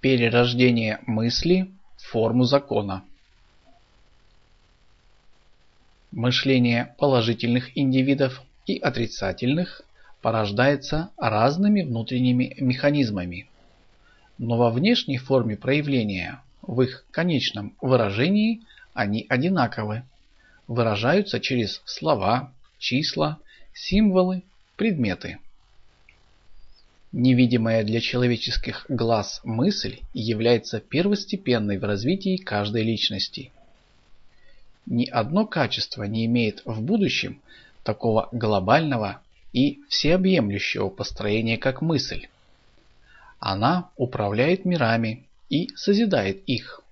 Перерождение мысли в форму закона. Мышление положительных индивидов и отрицательных порождается разными внутренними механизмами. Но во внешней форме проявления, в их конечном выражении, они одинаковы. Выражаются через слова, числа, символы, предметы. Невидимая для человеческих глаз мысль является первостепенной в развитии каждой личности. Ни одно качество не имеет в будущем такого глобального и всеобъемлющего построения, как мысль. Она управляет мирами и созидает их.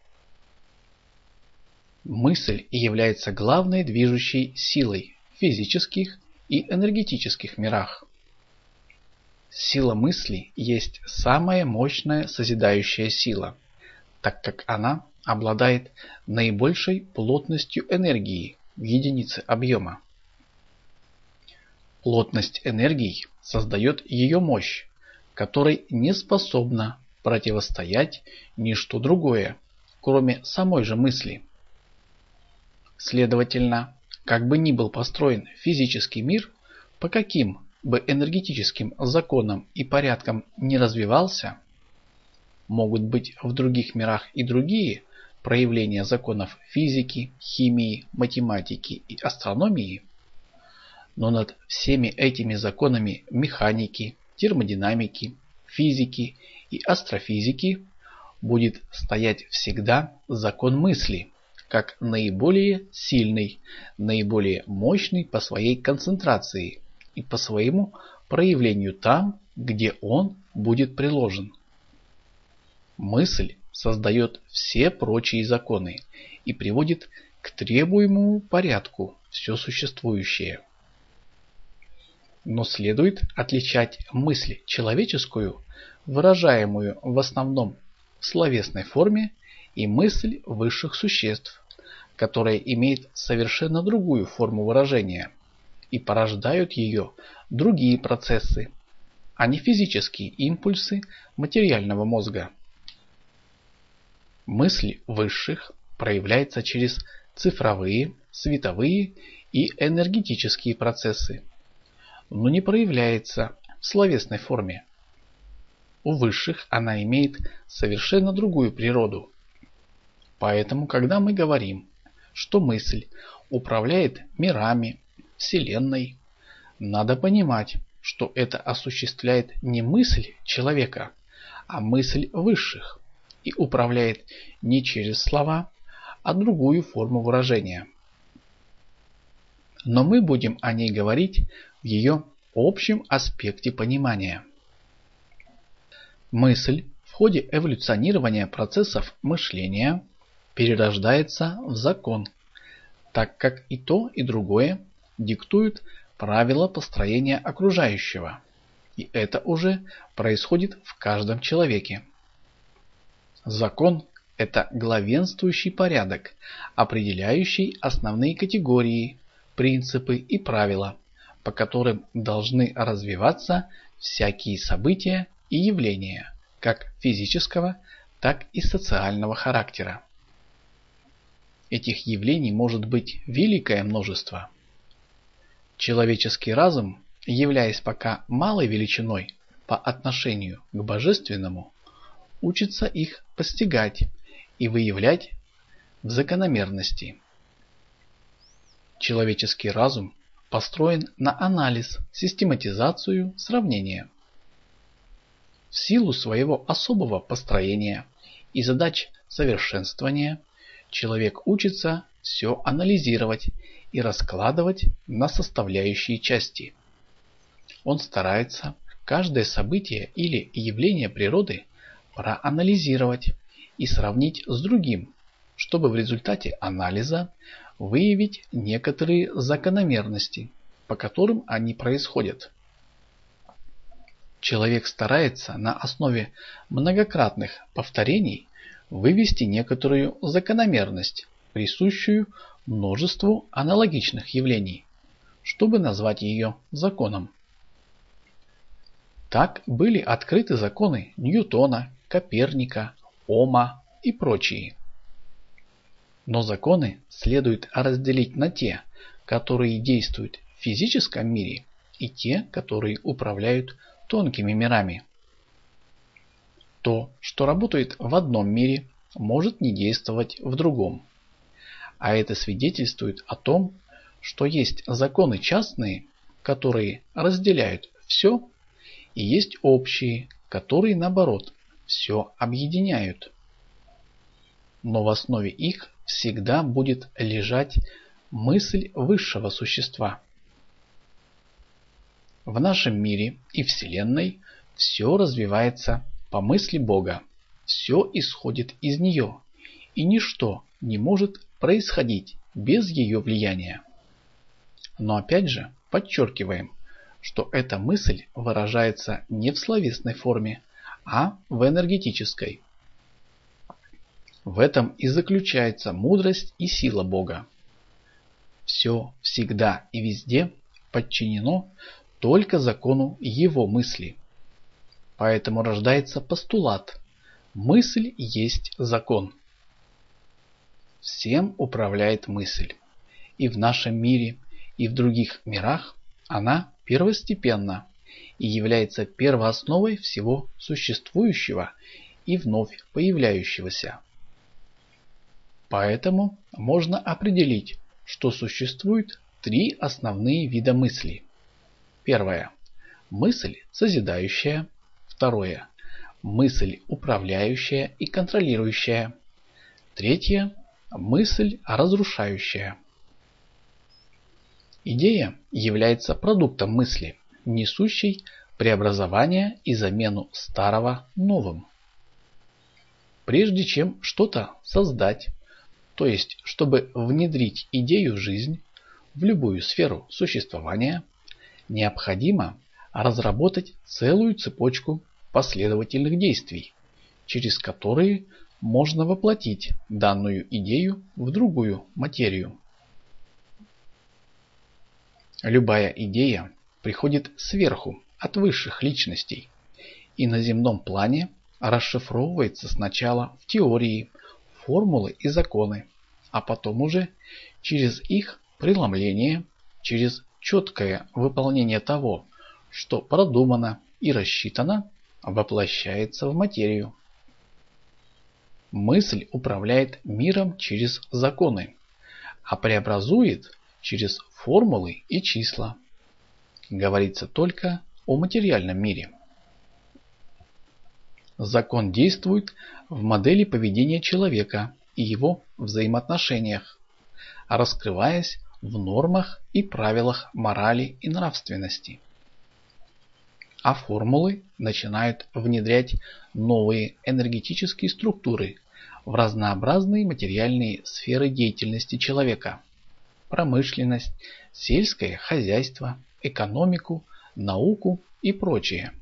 Мысль является главной движущей силой в физических и энергетических мирах. Сила мысли есть самая мощная созидающая сила, так как она обладает наибольшей плотностью энергии в единице объема. Плотность энергии создает ее мощь, которой не способна противостоять ничто другое, кроме самой же мысли. Следовательно, как бы ни был построен физический мир, по каким бы энергетическим законам и порядкам не развивался, могут быть в других мирах и другие проявления законов физики, химии, математики и астрономии, но над всеми этими законами механики, термодинамики, физики и астрофизики будет стоять всегда закон мысли, как наиболее сильный, наиболее мощный по своей концентрации и по своему проявлению там, где он будет приложен. Мысль создает все прочие законы и приводит к требуемому порядку все существующее. Но следует отличать мысль человеческую, выражаемую в основном в словесной форме, и мысль высших существ, которая имеет совершенно другую форму выражения и порождают ее другие процессы, а не физические импульсы материального мозга. Мысль высших проявляется через цифровые, световые и энергетические процессы, но не проявляется в словесной форме. У высших она имеет совершенно другую природу. Поэтому, когда мы говорим, что мысль управляет мирами, Вселенной. Надо понимать, что это осуществляет не мысль человека, а мысль высших и управляет не через слова, а другую форму выражения. Но мы будем о ней говорить в ее общем аспекте понимания. Мысль в ходе эволюционирования процессов мышления перерождается в закон, так как и то, и другое диктуют правила построения окружающего. И это уже происходит в каждом человеке. Закон – это главенствующий порядок, определяющий основные категории, принципы и правила, по которым должны развиваться всякие события и явления, как физического, так и социального характера. Этих явлений может быть великое множество – Человеческий разум, являясь пока малой величиной по отношению к божественному, учится их постигать и выявлять в закономерности. Человеческий разум построен на анализ, систематизацию, сравнение. В силу своего особого построения и задач совершенствования человек учится все анализировать и раскладывать на составляющие части. Он старается каждое событие или явление природы проанализировать и сравнить с другим, чтобы в результате анализа выявить некоторые закономерности, по которым они происходят. Человек старается на основе многократных повторений вывести некоторую закономерность, присущую множеству аналогичных явлений, чтобы назвать ее законом. Так были открыты законы Ньютона, Коперника, Ома и прочие. Но законы следует разделить на те, которые действуют в физическом мире, и те, которые управляют тонкими мирами. То, что работает в одном мире, может не действовать в другом. А это свидетельствует о том, что есть законы частные, которые разделяют все, и есть общие, которые наоборот все объединяют. Но в основе их всегда будет лежать мысль высшего существа. В нашем мире и Вселенной все развивается по мысли Бога, все исходит из нее, и ничто не может происходить без ее влияния. Но опять же подчеркиваем, что эта мысль выражается не в словесной форме, а в энергетической. В этом и заключается мудрость и сила Бога. Все всегда и везде подчинено только закону его мысли. Поэтому рождается постулат «мысль есть закон». Всем управляет мысль. И в нашем мире, и в других мирах она первостепенна и является первоосновой всего существующего и вновь появляющегося. Поэтому можно определить, что существует три основные вида мысли. Первое. Мысль созидающая. Второе. Мысль управляющая и контролирующая. Третье. Мысль разрушающая. Идея является продуктом мысли, несущей преобразование и замену старого новым. Прежде чем что-то создать, то есть чтобы внедрить идею в жизнь, в любую сферу существования, необходимо разработать целую цепочку последовательных действий, через которые можно воплотить данную идею в другую материю. Любая идея приходит сверху, от высших личностей, и на земном плане расшифровывается сначала в теории, формулы и законы, а потом уже через их преломление, через четкое выполнение того, что продумано и рассчитано, воплощается в материю. Мысль управляет миром через законы, а преобразует через формулы и числа. Говорится только о материальном мире. Закон действует в модели поведения человека и его взаимоотношениях, раскрываясь в нормах и правилах морали и нравственности. А формулы начинают внедрять новые энергетические структуры в разнообразные материальные сферы деятельности человека – промышленность, сельское хозяйство, экономику, науку и прочее.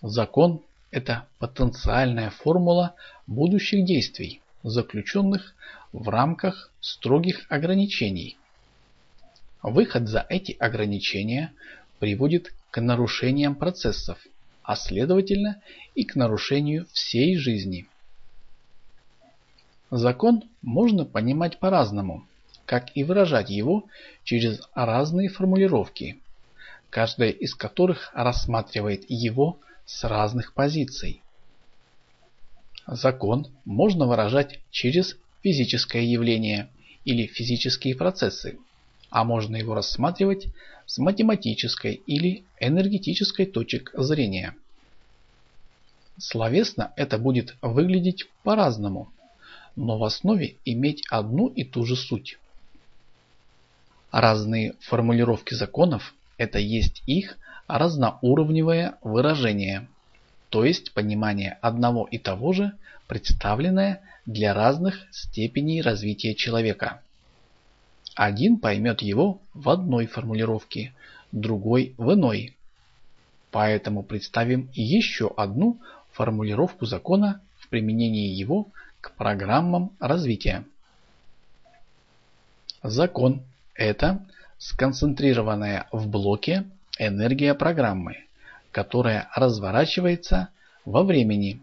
Закон – это потенциальная формула будущих действий, заключенных в рамках строгих ограничений. Выход за эти ограничения приводит к нарушениям процессов, а следовательно и к нарушению всей жизни. Закон можно понимать по-разному, как и выражать его через разные формулировки, каждая из которых рассматривает его с разных позиций. Закон можно выражать через физическое явление или физические процессы, а можно его рассматривать с математической или энергетической точек зрения. Словесно это будет выглядеть по-разному но в основе иметь одну и ту же суть. Разные формулировки законов – это есть их разноуровневое выражение, то есть понимание одного и того же, представленное для разных степеней развития человека. Один поймет его в одной формулировке, другой в иной. Поэтому представим еще одну формулировку закона в применении его к программам развития. Закон – это сконцентрированная в блоке энергия программы, которая разворачивается во времени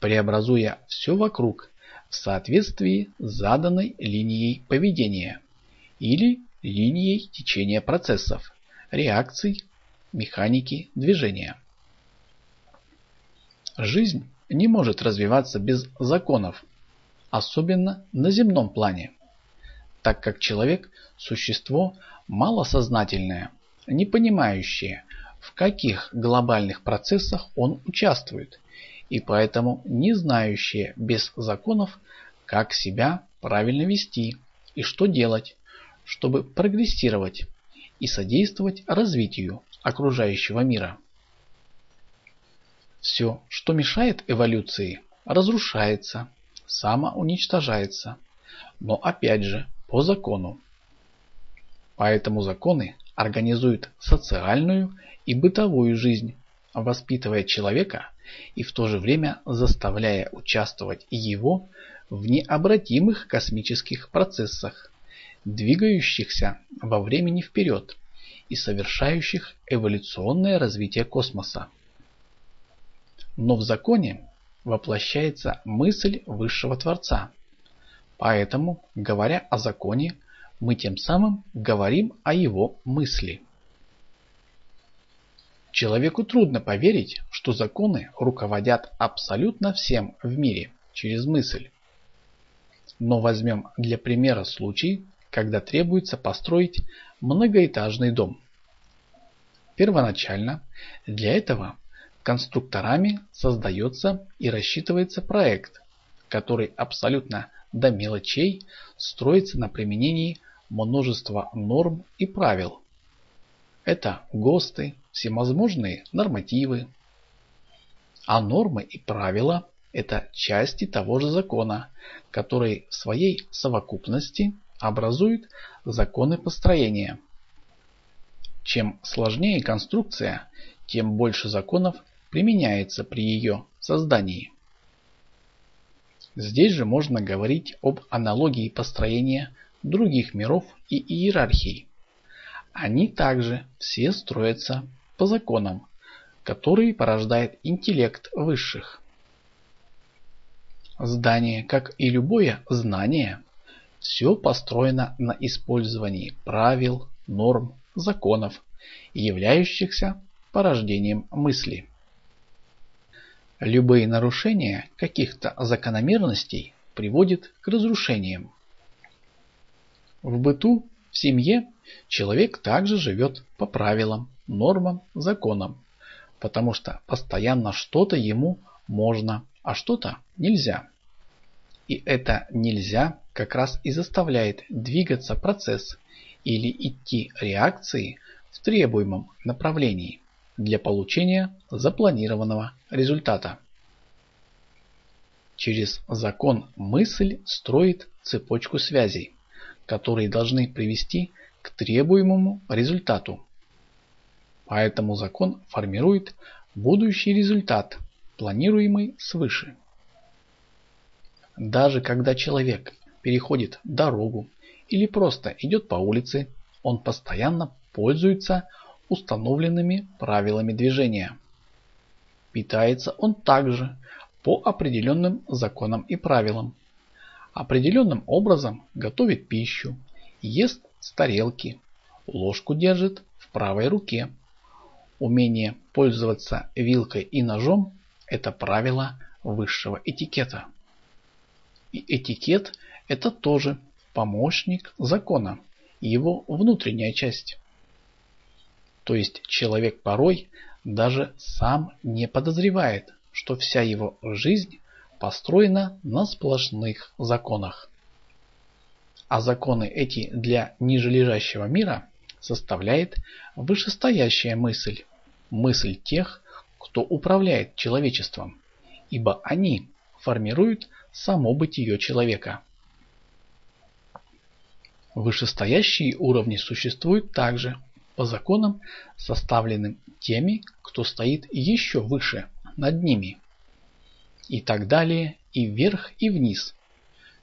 преобразуя все вокруг в соответствии с заданной линией поведения или линией течения процессов, реакций, механики движения. Жизнь не может развиваться без законов, особенно на земном плане, так как человек – существо малосознательное, не понимающее, в каких глобальных процессах он участвует, и поэтому не знающее без законов, как себя правильно вести и что делать, чтобы прогрессировать и содействовать развитию окружающего мира. Все, что мешает эволюции, разрушается, самоуничтожается, но опять же по закону. Поэтому законы организуют социальную и бытовую жизнь, воспитывая человека и в то же время заставляя участвовать его в необратимых космических процессах, двигающихся во времени вперед и совершающих эволюционное развитие космоса. Но в законе воплощается мысль высшего Творца. Поэтому, говоря о законе, мы тем самым говорим о его мысли. Человеку трудно поверить, что законы руководят абсолютно всем в мире через мысль. Но возьмем для примера случай, когда требуется построить многоэтажный дом. Первоначально для этого конструкторами создается и рассчитывается проект, который абсолютно до мелочей строится на применении множества норм и правил. Это ГОСТы, всевозможные нормативы. А нормы и правила – это части того же закона, которые в своей совокупности образуют законы построения. Чем сложнее конструкция, тем больше законов применяется при ее создании. Здесь же можно говорить об аналогии построения других миров и иерархий. Они также все строятся по законам, которые порождает интеллект высших. Здание, как и любое знание, все построено на использовании правил, норм, законов, являющихся порождением мысли. Любые нарушения каких-то закономерностей приводят к разрушениям. В быту, в семье человек также живет по правилам, нормам, законам, потому что постоянно что-то ему можно, а что-то нельзя. И это нельзя как раз и заставляет двигаться процесс или идти реакции в требуемом направлении для получения запланированного результата. Через закон мысль строит цепочку связей, которые должны привести к требуемому результату. Поэтому закон формирует будущий результат, планируемый свыше. Даже когда человек переходит дорогу или просто идет по улице, он постоянно пользуется установленными правилами движения. Питается он также по определенным законам и правилам. Определенным образом готовит пищу, ест с тарелки, ложку держит в правой руке. Умение пользоваться вилкой и ножом – это правило высшего этикета. И этикет – это тоже помощник закона, его внутренняя часть. То есть человек порой даже сам не подозревает, что вся его жизнь построена на сплошных законах. А законы эти для нижележащего мира составляет вышестоящая мысль, мысль тех, кто управляет человечеством, ибо они формируют само бытие человека. Вышестоящие уровни существуют также по законам, составленным теми, кто стоит еще выше, над ними. И так далее, и вверх, и вниз.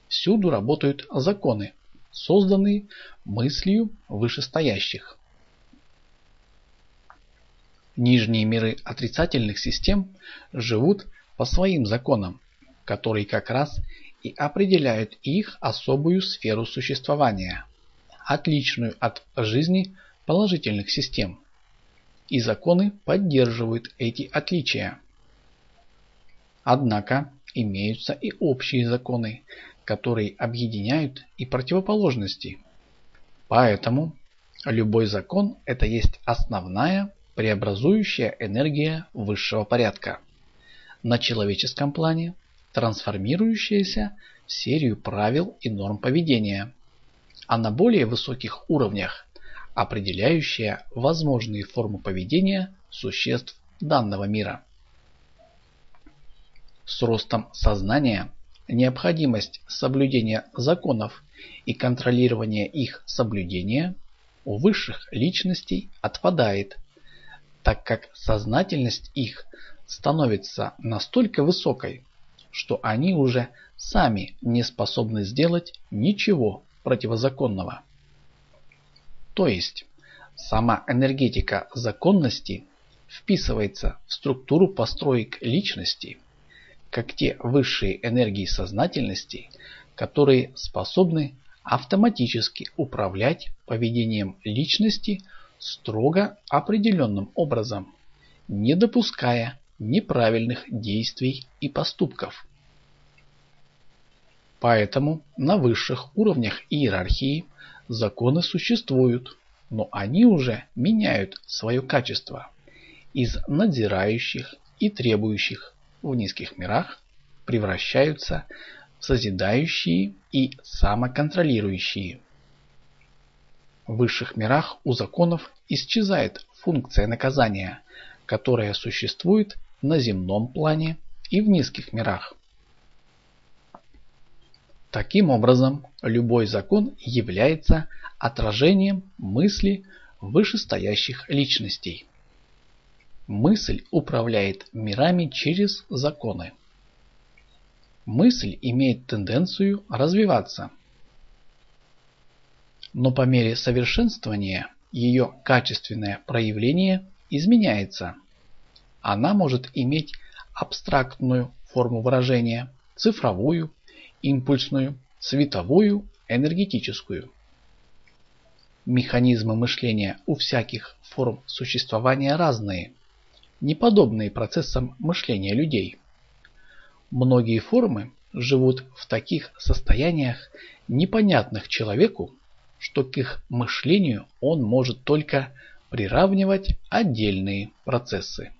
Всюду работают законы, созданные мыслью вышестоящих. Нижние миры отрицательных систем живут по своим законам которые как раз и определяют их особую сферу существования, отличную от жизни положительных систем. И законы поддерживают эти отличия. Однако имеются и общие законы, которые объединяют и противоположности. Поэтому любой закон – это есть основная преобразующая энергия высшего порядка. На человеческом плане трансформирующаяся в серию правил и норм поведения, а на более высоких уровнях определяющая возможные формы поведения существ данного мира. С ростом сознания необходимость соблюдения законов и контролирования их соблюдения у высших личностей отпадает, так как сознательность их становится настолько высокой, что они уже сами не способны сделать ничего противозаконного. То есть, сама энергетика законности вписывается в структуру построек личности – как те высшие энергии сознательности, которые способны автоматически управлять поведением личности строго определенным образом, не допуская неправильных действий и поступков. Поэтому на высших уровнях иерархии законы существуют, но они уже меняют свое качество из надзирающих и требующих в низких мирах превращаются в созидающие и самоконтролирующие. В высших мирах у законов исчезает функция наказания, которая существует на земном плане и в низких мирах. Таким образом, любой закон является отражением мысли вышестоящих личностей. Мысль управляет мирами через законы. Мысль имеет тенденцию развиваться. Но по мере совершенствования ее качественное проявление изменяется. Она может иметь абстрактную форму выражения, цифровую, импульсную, световую, энергетическую. Механизмы мышления у всяких форм существования разные – не подобные процессам мышления людей. Многие формы живут в таких состояниях, непонятных человеку, что к их мышлению он может только приравнивать отдельные процессы.